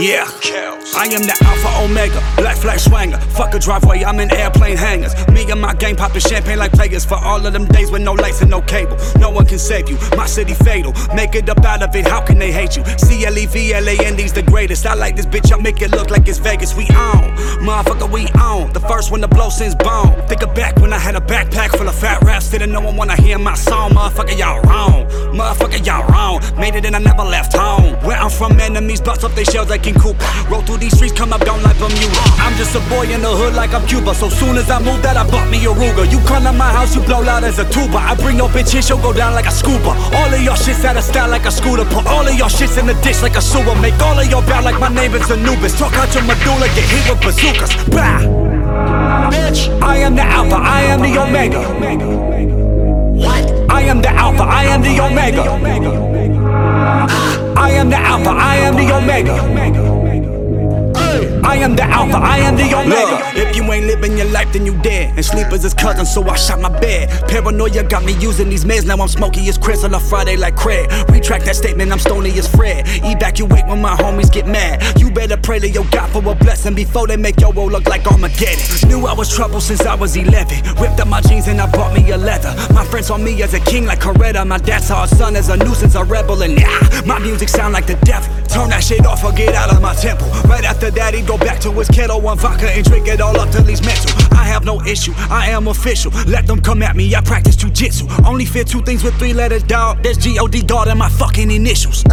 Yeah, I am the Alpha Omega, black flag swanger. Fuck a driveway, I'm in airplane hangars. Me and my gang popping champagne like players for all of them days with no lights and no cable. No one can save you, my city fatal. Make it up out of it, how can they hate you? C L E V L A N D's the greatest. I like this bitch, I make it look like it's Vegas. We on, motherfucker, we on. The first one to blow since bone. Think of back when I had a backpack full of fat raps. Didn't no one wanna hear my song, motherfucker, y'all wrong. Motherfucker, y'all wrong. Made it and I never left From, enemies bust up their shells like King Koopa. Roll through these streets, come up down like Bermuda. I'm just a boy in the hood like I'm Cuba. So soon as I move that, I bought me a Ruger. You come to my house, you blow loud as a tuba. I bring no bitch in, she'll go down like a scuba. All of your shit's out of style like a scooter. Put all of your shits in the dish like a sewer. Make all of your bow like my name is Anubis. Talk out your medulla, get hit with bazookas. Bah! Am the Alpha, I am the Omega. I am the Alpha, I am the Omega. If you ain't living life, then you dead. And sleepers is cousin, so I shot my bed. Paranoia got me using these meds. Now I'm smoky as Chris on a Friday like Craig. Retract that statement, I'm stony as Fred. Evacuate when my homies get mad. You better pray to your God for a blessing before they make your roll look like Armageddon. Knew I was trouble since I was 11. Ripped up my jeans and I bought me a leather. My friends saw me as a king like Coretta. My dad saw his son as a nuisance, a rebel, and yeah, my music sound like the devil. Turn that shit off or get out of my temple. Right after that, he go back to his kettle on vodka and drink it all up till he's mental. I have no issue, I am official. Let them come at me, I practice jujitsu. Only fear two things with three letters, dog. There's God and my fucking initials.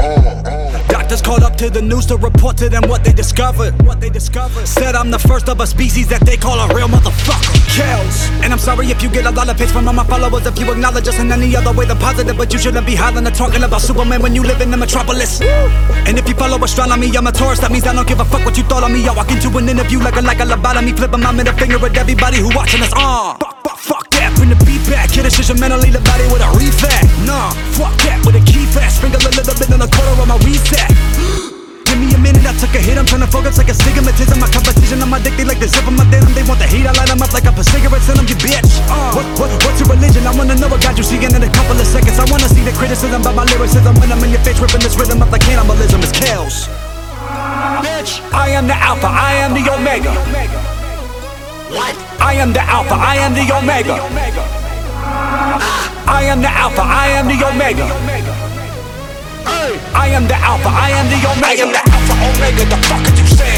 Doctors called up to the news to report to them what they discovered. What they discovered. Said I'm the first of a species that they call a real motherfucker. Kells. And I'm sorry if you get a lot of hits from all my followers. If you acknowledge us in any other way than positive, but you shouldn't be hollering or talking about Superman when you live in the metropolis. And if you follow astronomy, I'm a Taurus. That means I don't give a fuck what you thought of me. I walk into an interview like a like a lobotomy, flipping my middle finger at everybody who watching us. Uh, fuck, fuck, fuck that. Bring the beat back. Hit a shit mentally, the body with a refact. Nah, fuck that with a key fast. Sprinkle a little bit on the quarter of my reset. Give me a minute, I took a hit. I'm trying to focus like a stigmatism. My competition, I'm addicted like the zip of my denim. They want the heat, I light them up like a cigarette. Send them, you bitch. Uh, what, what, what's your religion? I wanna know what got you seeing in a couple of seconds. Criticism about my lyricism when I'm in your face, ripping this rhythm up like cannibalism. It's kills. Bitch, I am the Alpha, I am the Omega. What? I am the Alpha, I am the Omega. I am the Alpha, I am the Omega. I am the Alpha, I am the Omega. I am the Alpha Omega. The fuck are you saying?